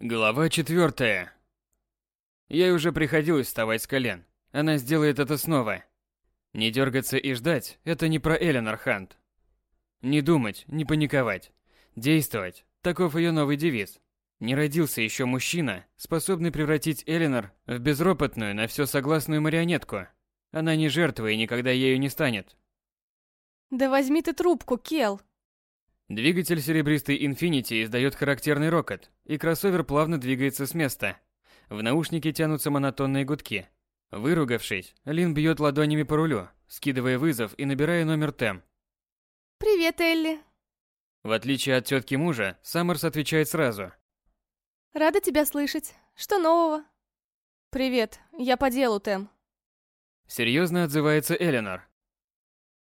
Глава четвертая. Ей уже приходилось вставать с колен. Она сделает это снова. Не дергаться и ждать – это не про Эленор Хант. Не думать, не паниковать. Действовать – таков ее новый девиз. Не родился еще мужчина, способный превратить Эленор в безропотную, на все согласную марионетку. Она не жертва и никогда ею не станет. Да возьми ты трубку, Кел. Двигатель серебристый Infinity издает характерный рокот, и кроссовер плавно двигается с места. В наушнике тянутся монотонные гудки. Выругавшись, Лин бьет ладонями по рулю, скидывая вызов и набирая номер Тэм. Привет, Элли. В отличие от тетки мужа, Саммерс отвечает сразу. Рада тебя слышать. Что нового? Привет, я по делу, Тэм. Серьезно отзывается Эленор.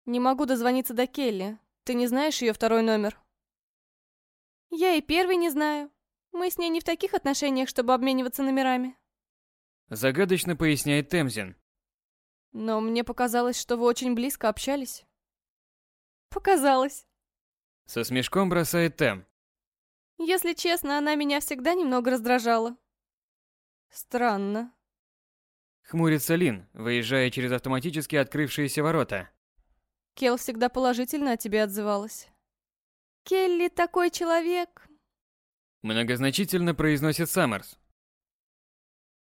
Не могу дозвониться до Келли. Ты не знаешь ее второй номер? Я и первый не знаю. Мы с ней не в таких отношениях, чтобы обмениваться номерами. Загадочно поясняет Темзин. Но мне показалось, что вы очень близко общались. Показалось. Со смешком бросает Тем. Если честно, она меня всегда немного раздражала. Странно. Хмурится Лин, выезжая через автоматически открывшиеся ворота. Кел всегда положительно о тебе отзывалась. Келли такой человек. Многозначительно произносит Саммерс.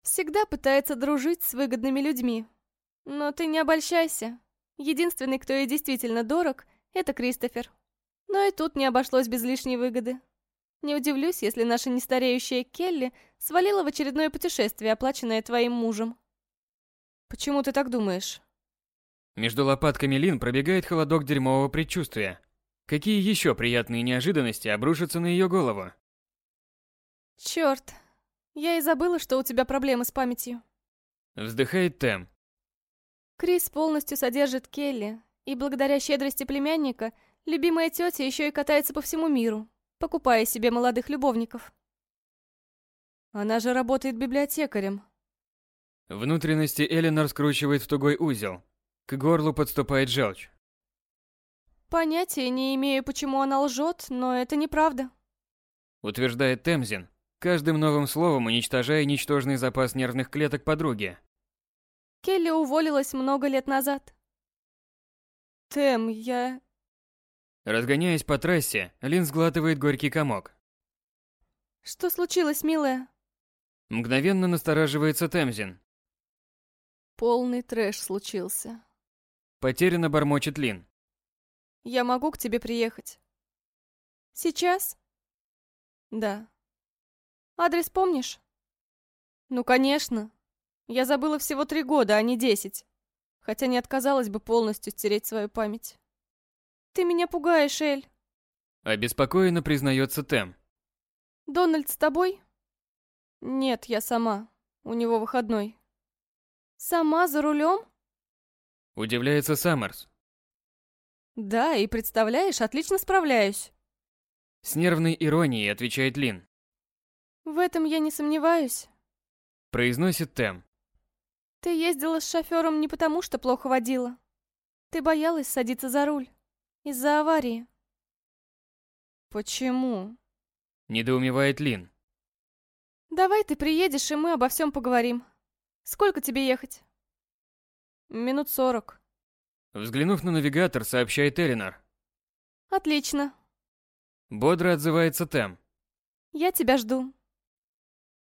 Всегда пытается дружить с выгодными людьми. Но ты не обольщайся. Единственный, кто ей действительно дорог, это Кристофер. Но и тут не обошлось без лишней выгоды. Не удивлюсь, если наша нестареющая Келли свалила в очередное путешествие, оплаченное твоим мужем. Почему ты так думаешь? Между лопатками Лин пробегает холодок дерьмового предчувствия. Какие еще приятные неожиданности обрушатся на ее голову? Черт, я и забыла, что у тебя проблемы с памятью. Вздыхает Тем. Крис полностью содержит Келли, и благодаря щедрости племянника, любимая тетя еще и катается по всему миру, покупая себе молодых любовников. Она же работает библиотекарем. Внутренности Эленор скручивает в тугой узел, к горлу подступает желчь. Понятия не имею, почему она лжет, но это неправда. Утверждает Темзин, каждым новым словом уничтожая ничтожный запас нервных клеток подруги. Келли уволилась много лет назад. Тем, я... Разгоняясь по трассе, Лин сглатывает горький комок. Что случилось, милая? Мгновенно настораживается Темзин. Полный трэш случился. Потерянно бормочет Лин. Я могу к тебе приехать? Сейчас? Да. Адрес помнишь? Ну, конечно. Я забыла всего три года, а не десять. Хотя не отказалась бы полностью стереть свою память. Ты меня пугаешь, Эль. Обеспокоенно признается Тем. Дональд с тобой? Нет, я сама. У него выходной. Сама за рулем? Удивляется Саммерс. Да, и представляешь, отлично справляюсь. С нервной иронией отвечает Лин. В этом я не сомневаюсь. Произносит Тем. Ты ездила с шофером не потому, что плохо водила. Ты боялась садиться за руль. Из-за аварии. Почему? Недоумевает Лин. Давай ты приедешь, и мы обо всем поговорим. Сколько тебе ехать? Минут сорок. Взглянув на навигатор, сообщает Элинор. Отлично. Бодро отзывается Тем. Я тебя жду.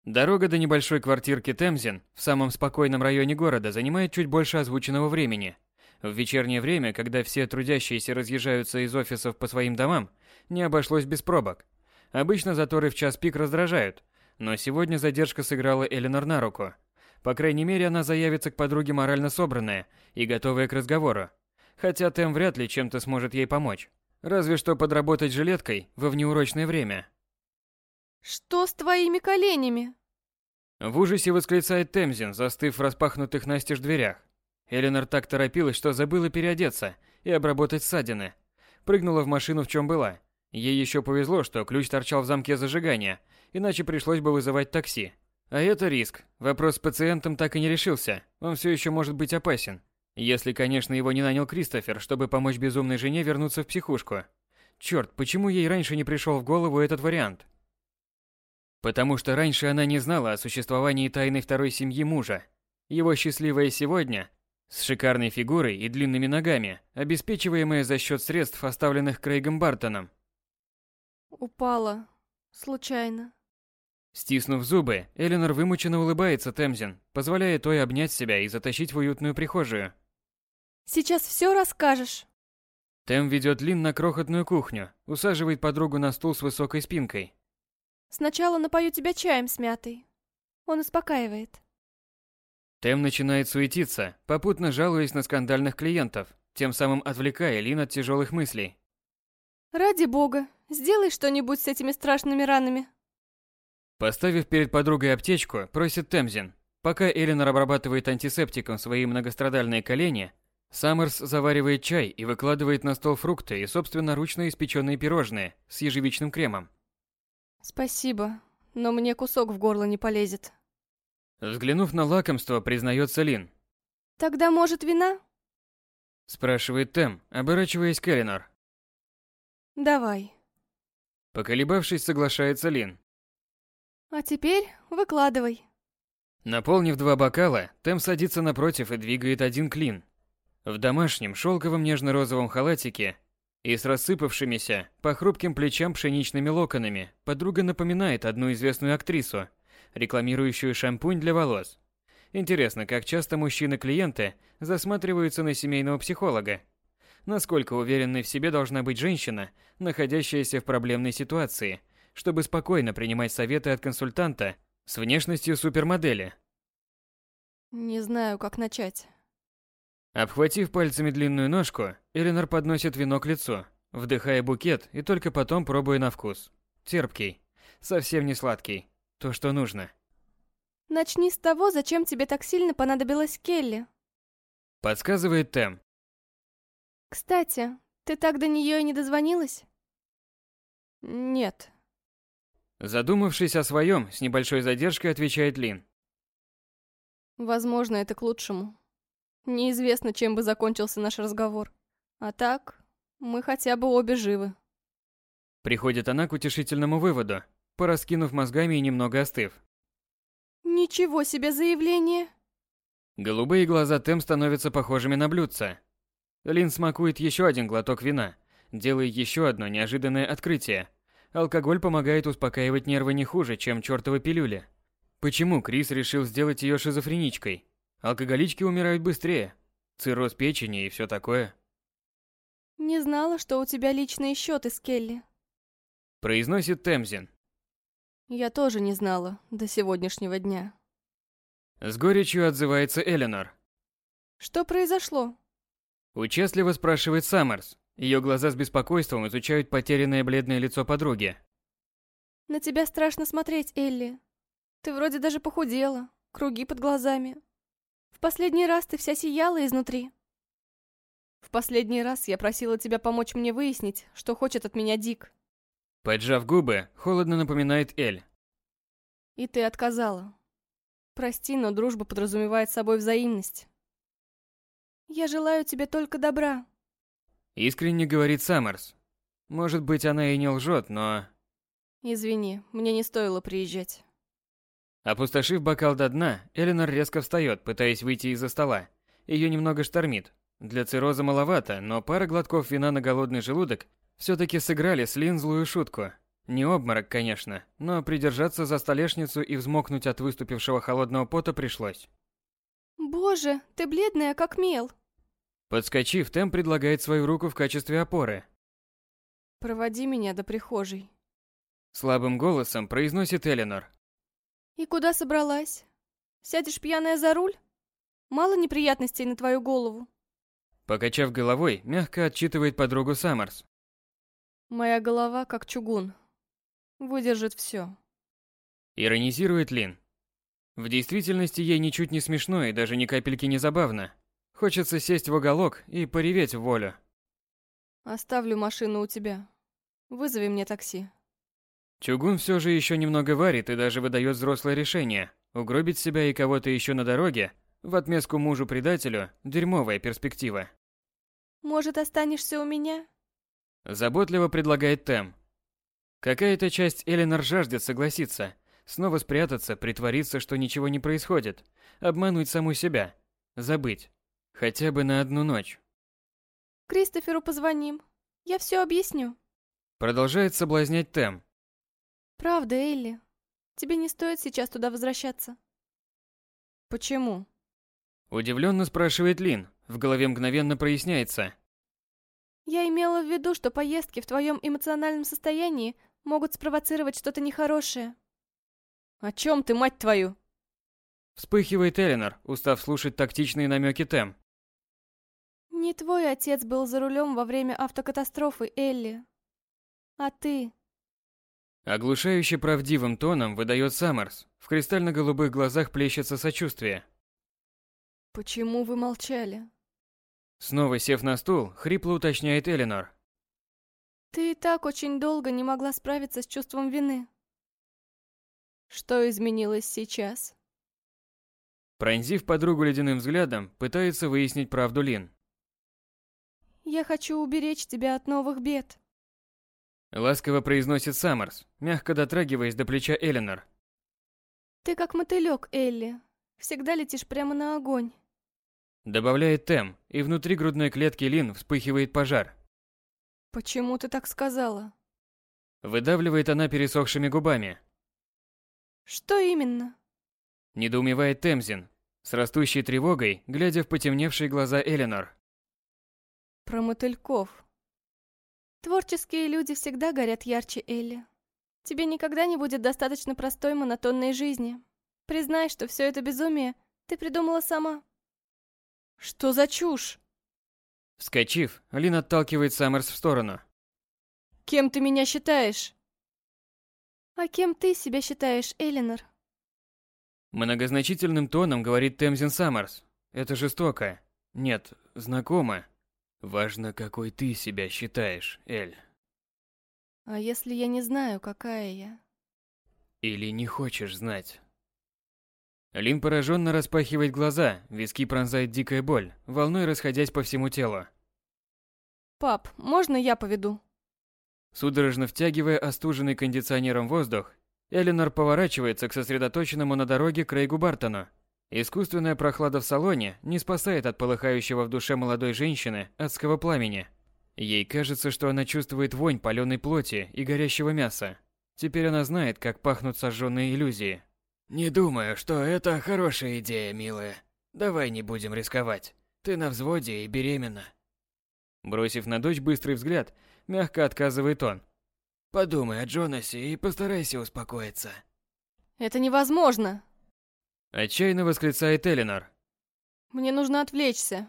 Дорога до небольшой квартирки Темзин в самом спокойном районе города занимает чуть больше озвученного времени. В вечернее время, когда все трудящиеся разъезжаются из офисов по своим домам, не обошлось без пробок. Обычно заторы в час пик раздражают, но сегодня задержка сыграла Эленор на руку. По крайней мере, она заявится к подруге морально собранная и готовая к разговору. Хотя Тем вряд ли чем-то сможет ей помочь. Разве что подработать жилеткой во внеурочное время. Что с твоими коленями? В ужасе восклицает Темзин, застыв в распахнутых настежь дверях. Эленор так торопилась, что забыла переодеться и обработать ссадины. Прыгнула в машину в чем была. Ей еще повезло, что ключ торчал в замке зажигания, иначе пришлось бы вызывать такси. А это риск. Вопрос с пациентом так и не решился. Он все еще может быть опасен. Если, конечно, его не нанял Кристофер, чтобы помочь безумной жене вернуться в психушку. Черт, почему ей раньше не пришел в голову этот вариант? Потому что раньше она не знала о существовании тайной второй семьи мужа. Его счастливая сегодня, с шикарной фигурой и длинными ногами, обеспечиваемая за счет средств, оставленных Крейгом Бартоном. Упала. Случайно. Стиснув зубы, Эленор вымученно улыбается Темзин, позволяя той обнять себя и затащить в уютную прихожую. Сейчас все расскажешь. Тем ведет Лин на крохотную кухню, усаживает подругу на стул с высокой спинкой. Сначала напою тебя чаем с мятой. Он успокаивает. Тем начинает суетиться, попутно жалуясь на скандальных клиентов, тем самым отвлекая Лин от тяжелых мыслей. Ради бога, сделай что-нибудь с этими страшными ранами. Поставив перед подругой аптечку, просит Темзин. Пока Эленор обрабатывает антисептиком свои многострадальные колени, Саммерс заваривает чай и выкладывает на стол фрукты и собственноручно испеченные пирожные с ежевичным кремом. Спасибо, но мне кусок в горло не полезет. Взглянув на лакомство, признается Лин. Тогда, может, вина? Спрашивает Тем, оборачиваясь к Эленор. Давай. Поколебавшись, соглашается Лин. А теперь выкладывай. Наполнив два бокала, Тем садится напротив и двигает один клин. В домашнем шелковом нежно-розовом халатике и с рассыпавшимися по хрупким плечам пшеничными локонами подруга напоминает одну известную актрису, рекламирующую шампунь для волос. Интересно, как часто мужчины-клиенты засматриваются на семейного психолога? Насколько уверенной в себе должна быть женщина, находящаяся в проблемной ситуации, чтобы спокойно принимать советы от консультанта с внешностью супермодели? Не знаю, как начать. Обхватив пальцами длинную ножку, Эленор подносит вино к лицу, вдыхая букет и только потом пробуя на вкус. Терпкий, совсем не сладкий, то, что нужно. Начни с того, зачем тебе так сильно понадобилась Келли. Подсказывает Тем. Кстати, ты так до нее и не дозвонилась? Нет. Задумавшись о своем, с небольшой задержкой отвечает Лин. Возможно, это к лучшему. Неизвестно, чем бы закончился наш разговор. А так, мы хотя бы обе живы. Приходит она к утешительному выводу, пораскинув мозгами и немного остыв. Ничего себе заявление! Голубые глаза Тем становятся похожими на блюдца. Лин смакует еще один глоток вина, делая еще одно неожиданное открытие. Алкоголь помогает успокаивать нервы не хуже, чем чертовы пилюли. Почему Крис решил сделать ее шизофреничкой? Алкоголички умирают быстрее. Цирроз печени и все такое. Не знала, что у тебя личные счеты с Келли. Произносит Темзин. Я тоже не знала до сегодняшнего дня. С горечью отзывается Эленор. Что произошло? Участливо спрашивает Саммерс. Ее глаза с беспокойством изучают потерянное бледное лицо подруги. На тебя страшно смотреть, Элли. Ты вроде даже похудела, круги под глазами. В последний раз ты вся сияла изнутри. В последний раз я просила тебя помочь мне выяснить, что хочет от меня Дик. Поджав губы, холодно напоминает Эль. И ты отказала. Прости, но дружба подразумевает собой взаимность. Я желаю тебе только добра. Искренне говорит Саммерс. Может быть, она и не лжет, но... Извини, мне не стоило приезжать. Опустошив бокал до дна, Эленор резко встает, пытаясь выйти из-за стола. Ее немного штормит. Для цирроза маловато, но пара глотков вина на голодный желудок все-таки сыграли с Лин злую шутку. Не обморок, конечно, но придержаться за столешницу и взмокнуть от выступившего холодного пота пришлось. Боже, ты бледная, как мел. Подскочив, Тем предлагает свою руку в качестве опоры. Проводи меня до прихожей. Слабым голосом произносит Эленор. И куда собралась? Сядешь пьяная за руль? Мало неприятностей на твою голову. Покачав головой, мягко отчитывает подругу Саммерс. Моя голова как чугун. Выдержит все. Иронизирует Лин. В действительности ей ничуть не смешно и даже ни капельки не забавно. Хочется сесть в уголок и пореветь в волю. Оставлю машину у тебя. Вызови мне такси. Чугун все же еще немного варит и даже выдает взрослое решение. Угробить себя и кого-то еще на дороге, в отместку мужу-предателю, дерьмовая перспектива. Может, останешься у меня? Заботливо предлагает Тем. Какая-то часть Эленор жаждет согласиться, Снова спрятаться, притвориться, что ничего не происходит, обмануть саму себя, забыть. Хотя бы на одну ночь. Кристоферу позвоним. Я все объясню. Продолжает соблазнять Тем. Правда, Элли. Тебе не стоит сейчас туда возвращаться. Почему? Удивленно спрашивает Лин. В голове мгновенно проясняется. Я имела в виду, что поездки в твоем эмоциональном состоянии могут спровоцировать что-то нехорошее. О чем ты, мать твою? Вспыхивает Эленор, устав слушать тактичные намеки Тем. Не твой отец был за рулем во время автокатастрофы, Элли. А ты? Оглушающе правдивым тоном выдает Саммерс. В кристально-голубых глазах плещется сочувствие. Почему вы молчали? Снова сев на стул, хрипло уточняет Эленор. Ты и так очень долго не могла справиться с чувством вины. Что изменилось сейчас? Пронзив подругу ледяным взглядом, пытается выяснить правду Лин. Я хочу уберечь тебя от новых бед. Ласково произносит Саммерс, мягко дотрагиваясь до плеча Эленор. Ты как мотылек, Элли. Всегда летишь прямо на огонь. Добавляет Тем, и внутри грудной клетки Лин вспыхивает пожар. Почему ты так сказала? Выдавливает она пересохшими губами. Что именно? Недоумевает Темзин, с растущей тревогой, глядя в потемневшие глаза Эленор. Про мотыльков. Творческие люди всегда горят ярче, Элли. Тебе никогда не будет достаточно простой монотонной жизни. Признай, что все это безумие ты придумала сама. Что за чушь? Вскочив, Лин отталкивает Саммерс в сторону. Кем ты меня считаешь? А кем ты себя считаешь, Элинор? Многозначительным тоном говорит Темзин Саммерс. Это жестоко. Нет, знакомо. Важно, какой ты себя считаешь, Эль. А если я не знаю, какая я? Или не хочешь знать? Лин пораженно распахивает глаза, виски пронзает дикая боль, волной расходясь по всему телу. Пап, можно я поведу? Судорожно втягивая остуженный кондиционером воздух, Эленор поворачивается к сосредоточенному на дороге Крейгу Бартону. Искусственная прохлада в салоне не спасает от полыхающего в душе молодой женщины адского пламени. Ей кажется, что она чувствует вонь паленой плоти и горящего мяса. Теперь она знает, как пахнут сожженные иллюзии. «Не думаю, что это хорошая идея, милая. Давай не будем рисковать. Ты на взводе и беременна». Бросив на дочь быстрый взгляд, мягко отказывает он. «Подумай о Джонасе и постарайся успокоиться». Это невозможно. Отчаянно восклицает Эленор. Мне нужно отвлечься.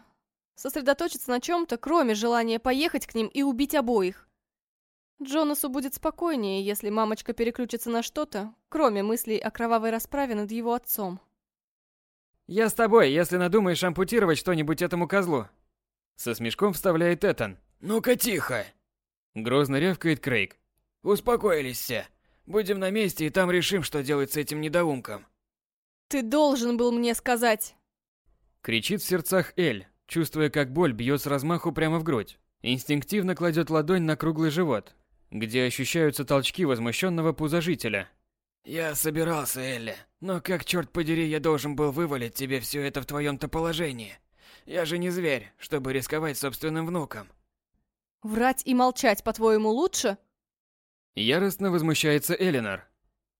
Сосредоточиться на чем-то, кроме желания поехать к ним и убить обоих. Джонасу будет спокойнее, если мамочка переключится на что-то, кроме мыслей о кровавой расправе над его отцом. «Я с тобой, если надумаешь ампутировать что-нибудь этому козлу!» Со смешком вставляет Этан. «Ну-ка тихо!» Грозно рявкает Крейг. «Успокоились все. Будем на месте и там решим, что делать с этим недоумком». Ты должен был мне сказать. Кричит в сердцах Эль, чувствуя, как боль бьет с размаху прямо в грудь. Инстинктивно кладет ладонь на круглый живот, где ощущаются толчки возмущенного пуза жителя. «Я собирался, Элли, но как, черт подери, я должен был вывалить тебе все это в твоем-то положении? Я же не зверь, чтобы рисковать собственным внуком». Врать и молчать, по-твоему, лучше? Яростно возмущается Элинор.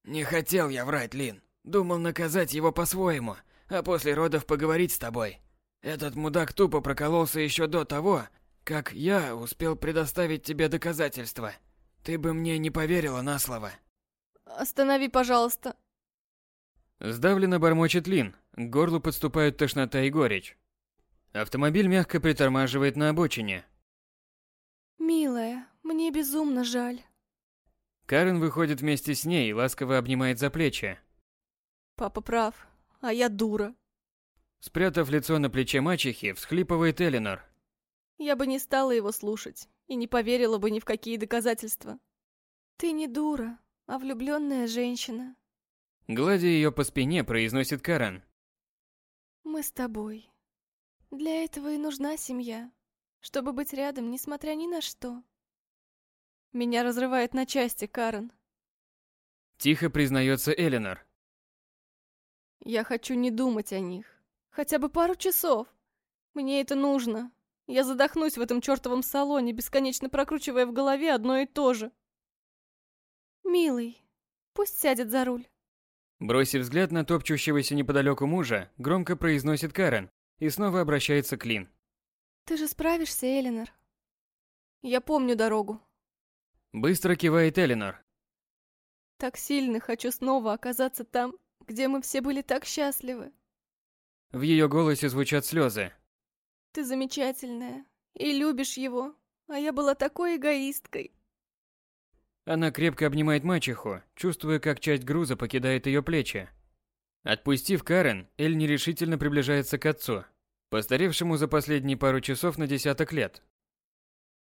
«Не хотел я врать, Лин. Думал наказать его по-своему, а после родов поговорить с тобой. Этот мудак тупо прокололся еще до того, как я успел предоставить тебе доказательства. Ты бы мне не поверила на слово. Останови, пожалуйста. Сдавленно бормочет Лин, к горлу подступают тошнота и горечь. Автомобиль мягко притормаживает на обочине. Милая, мне безумно жаль. Карен выходит вместе с ней и ласково обнимает за плечи. Папа прав, а я дура. Спрятав лицо на плече мачехи, всхлипывает Эленор. Я бы не стала его слушать и не поверила бы ни в какие доказательства. Ты не дура, а влюбленная женщина. Гладя ее по спине, произносит Карен. Мы с тобой. Для этого и нужна семья, чтобы быть рядом, несмотря ни на что. Меня разрывает на части, Карен. Тихо признается Эленор. Я хочу не думать о них. Хотя бы пару часов. Мне это нужно. Я задохнусь в этом чертовом салоне, бесконечно прокручивая в голове одно и то же. Милый, пусть сядет за руль. Бросив взгляд на топчущегося неподалеку мужа, громко произносит Карен и снова обращается к Лин. Ты же справишься, Эленор. Я помню дорогу. Быстро кивает Эленор. Так сильно хочу снова оказаться там, где мы все были так счастливы. В ее голосе звучат слезы. Ты замечательная и любишь его, а я была такой эгоисткой. Она крепко обнимает мачеху, чувствуя, как часть груза покидает ее плечи. Отпустив Карен, Эль нерешительно приближается к отцу, постаревшему за последние пару часов на десяток лет.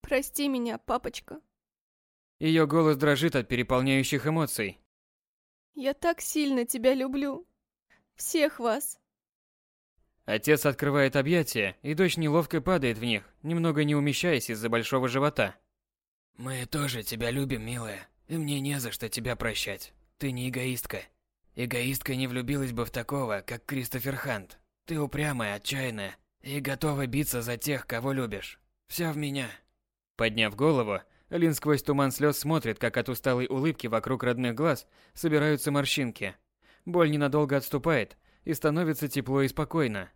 Прости меня, папочка. Ее голос дрожит от переполняющих эмоций. Я так сильно тебя люблю. Всех вас. Отец открывает объятия, и дочь неловко падает в них, немного не умещаясь из-за большого живота. Мы тоже тебя любим, милая, и мне не за что тебя прощать. Ты не эгоистка. Эгоистка не влюбилась бы в такого, как Кристофер Хант. Ты упрямая, отчаянная и готова биться за тех, кого любишь. Вся в меня. Подняв голову, Лин сквозь туман слез смотрит, как от усталой улыбки вокруг родных глаз собираются морщинки. Боль ненадолго отступает, и становится тепло и спокойно.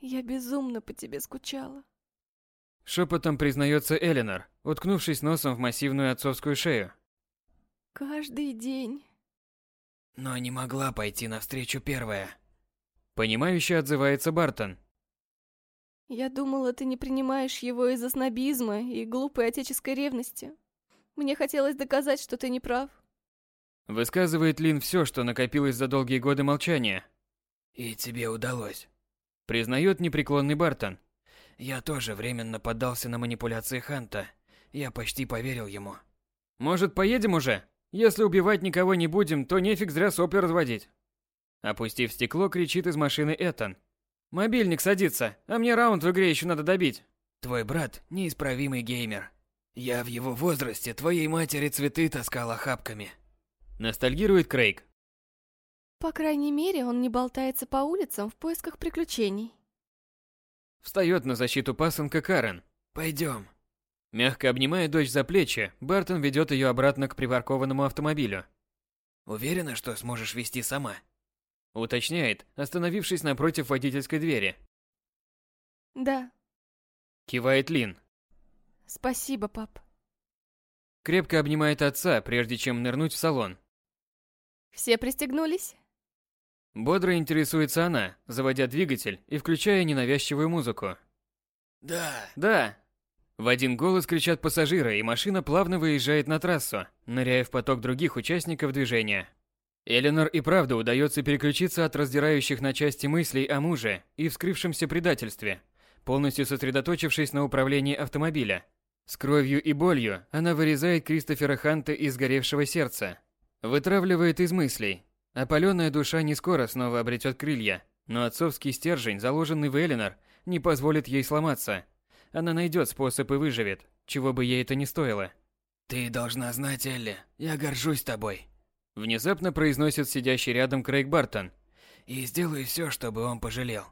Я безумно по тебе скучала. Шепотом признается Эленор, уткнувшись носом в массивную отцовскую шею. Каждый день. Но не могла пойти навстречу первая. Понимающе отзывается Бартон. Я думала, ты не принимаешь его из-за снобизма и глупой отеческой ревности. Мне хотелось доказать, что ты не прав. Высказывает Лин все, что накопилось за долгие годы молчания. И тебе удалось. Признает непреклонный Бартон. Я тоже временно поддался на манипуляции Ханта. Я почти поверил ему. Может, поедем уже? Если убивать никого не будем, то нефиг зря сопли разводить. Опустив стекло, кричит из машины Этан. Мобильник садится, а мне раунд в игре еще надо добить. Твой брат – неисправимый геймер. Я в его возрасте твоей матери цветы таскал охапками. Ностальгирует Крейг. По крайней мере, он не болтается по улицам в поисках приключений. Встает на защиту пасынка Карен. Пойдем. Мягко обнимая дочь за плечи, Бартон ведет ее обратно к припаркованному автомобилю. Уверена, что сможешь вести сама? Уточняет, остановившись напротив водительской двери. Да. Кивает Лин. Спасибо, пап. Крепко обнимает отца, прежде чем нырнуть в салон. Все пристегнулись? Бодро интересуется она, заводя двигатель и включая ненавязчивую музыку. Да. Да. В один голос кричат пассажиры, и машина плавно выезжает на трассу, ныряя в поток других участников движения. Эленор и правда удается переключиться от раздирающих на части мыслей о муже и вскрывшемся предательстве, полностью сосредоточившись на управлении автомобиля. С кровью и болью она вырезает Кристофера Ханта из горевшего сердца, вытравливает из мыслей. Опаленная душа не скоро снова обретет крылья, но отцовский стержень, заложенный в Эленор, не позволит ей сломаться. Она найдет способ и выживет, чего бы ей это ни стоило. Ты должна знать, Элли, я горжусь тобой. Внезапно произносит сидящий рядом Крейг Бартон. И сделаю все, чтобы он пожалел.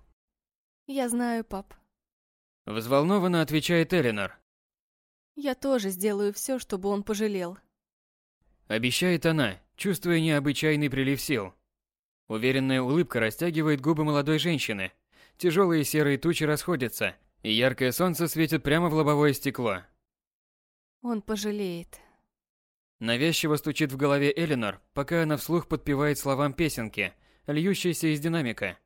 Я знаю, пап. Взволнованно отвечает Эленор. Я тоже сделаю все, чтобы он пожалел. Обещает она, чувствуя необычайный прилив сил. Уверенная улыбка растягивает губы молодой женщины. Тяжелые серые тучи расходятся, и яркое солнце светит прямо в лобовое стекло. Он пожалеет. Навязчиво стучит в голове Эленор, пока она вслух подпевает словам песенки, льющейся из динамика.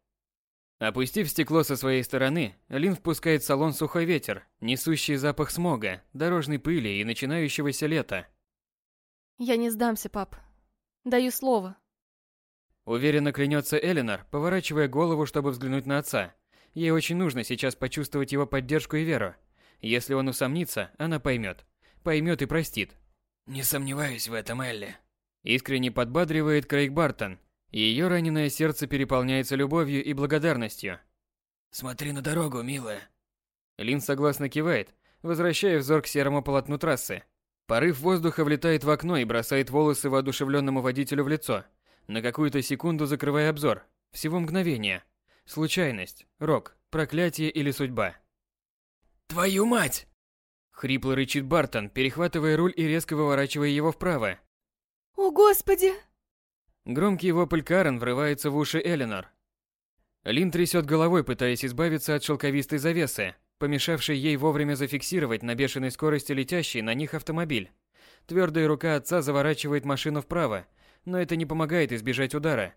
Опустив стекло со своей стороны, Лин впускает в салон сухой ветер, несущий запах смога, дорожной пыли и начинающегося лета. Я не сдамся, пап. Даю слово. Уверенно клянется Эленор, поворачивая голову, чтобы взглянуть на отца. Ей очень нужно сейчас почувствовать его поддержку и веру. Если он усомнится, она поймет. Поймет и простит. Не сомневаюсь в этом, Элли. Искренне подбадривает Крейг Бартон. Ее раненое сердце переполняется любовью и благодарностью. Смотри на дорогу, милая. Лин согласно кивает, возвращая взор к серому полотну трассы. Порыв воздуха влетает в окно и бросает волосы воодушевленному водителю в лицо, на какую-то секунду закрывая обзор. Всего мгновение. Случайность, рок, проклятие или судьба. «Твою мать!» Хрипло рычит Бартон, перехватывая руль и резко выворачивая его вправо. «О, Господи!» Громкий вопль Карен врывается в уши Эленор. Лин трясет головой, пытаясь избавиться от шелковистой завесы, помешавшей ей вовремя зафиксировать на бешеной скорости летящий на них автомобиль. Твердая рука отца заворачивает машину вправо, но это не помогает избежать удара.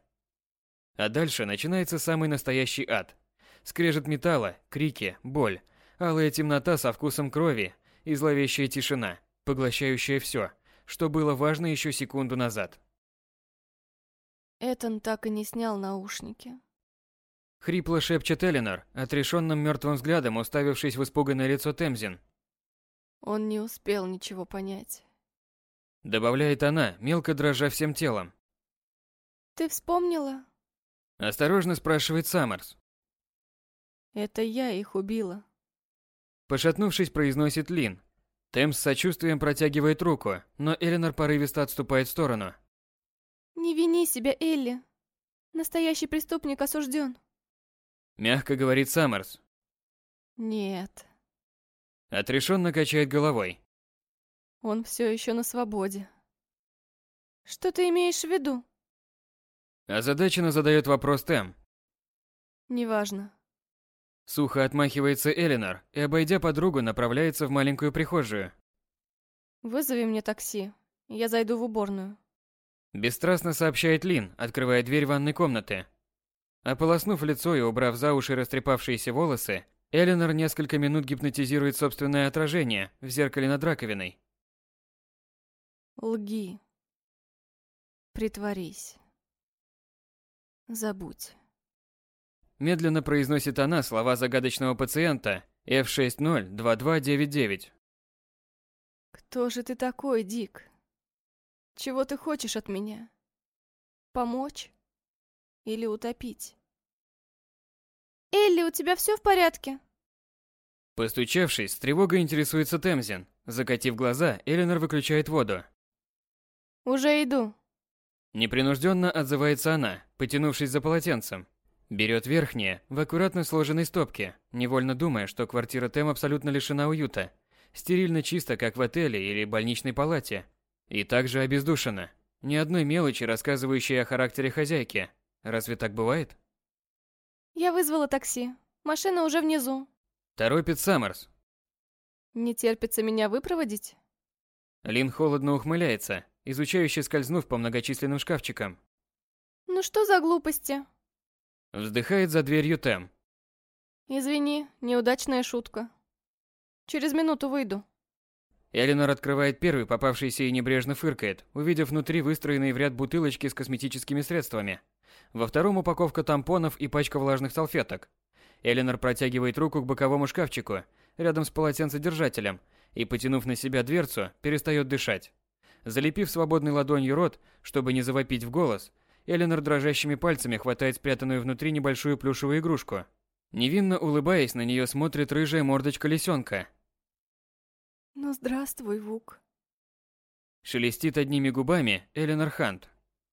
А дальше начинается самый настоящий ад. Скрежет металла, крики, боль, алая темнота со вкусом крови и зловещая тишина, поглощающая все, что было важно еще секунду назад. Этан так и не снял наушники. Хрипло шепчет Эленор, отрешенным мертвым взглядом уставившись в испуганное лицо Темзин. Он не успел ничего понять. Добавляет она, мелко дрожа всем телом. «Ты вспомнила?» Осторожно спрашивает Саммерс. Это я их убила. Пошатнувшись, произносит Лин. Тем с сочувствием протягивает руку, но Эленор порывисто отступает в сторону. «Не вини себя, Элли. Настоящий преступник осужден. Мягко говорит Саммерс. Нет, Отрешенно качает головой. он все еще на свободе. Что ты имеешь в виду?» Озадаченно задает вопрос Тем. Неважно. Сухо отмахивается Эленор и, обойдя подругу, направляется в маленькую прихожую. Вызови мне такси. Я зайду в уборную. Бесстрастно сообщает Лин, открывая дверь ванной комнаты. Ополоснув лицо и убрав за уши растрепавшиеся волосы, Эленор несколько минут гипнотизирует собственное отражение в зеркале над раковиной. Лги. Притворись. Забудь. Медленно произносит она слова загадочного пациента F602299. Кто же ты такой, Дик? Чего ты хочешь от меня? Помочь? Или утопить? «Элли, у тебя все в порядке?» Постучавшись, с тревогой интересуется Темзин. Закатив глаза, Эленор выключает воду. «Уже иду». Непринужденно отзывается она, потянувшись за полотенцем. Берет верхнее, в аккуратно сложенной стопке, невольно думая, что квартира Тем абсолютно лишена уюта. Стерильно чисто, как в отеле или больничной палате. И также обездушена. Ни одной мелочи, рассказывающей о характере хозяйки. Разве так бывает? «Я вызвала такси. Машина уже внизу». Торопит Саммерс. Не терпится меня выпроводить? Лин холодно ухмыляется, изучающе скользнув по многочисленным шкафчикам. «Ну что за глупости?» Вздыхает за дверью Тем. Извини, неудачная шутка. Через минуту выйду. Эленор открывает первый попавшийся и небрежно фыркает, увидев внутри выстроенные в ряд бутылочки с косметическими средствами. Во втором упаковка тампонов и пачка влажных салфеток. Эленор протягивает руку к боковому шкафчику, рядом с полотенцедержателем, и, потянув на себя дверцу, перестает дышать. Залепив свободной ладонью рот, чтобы не завопить в голос, Эленор дрожащими пальцами хватает спрятанную внутри небольшую плюшевую игрушку. Невинно улыбаясь, на нее смотрит рыжая мордочка лисенка. Ну здравствуй, Вук. Шелестит одними губами Эленор Хант.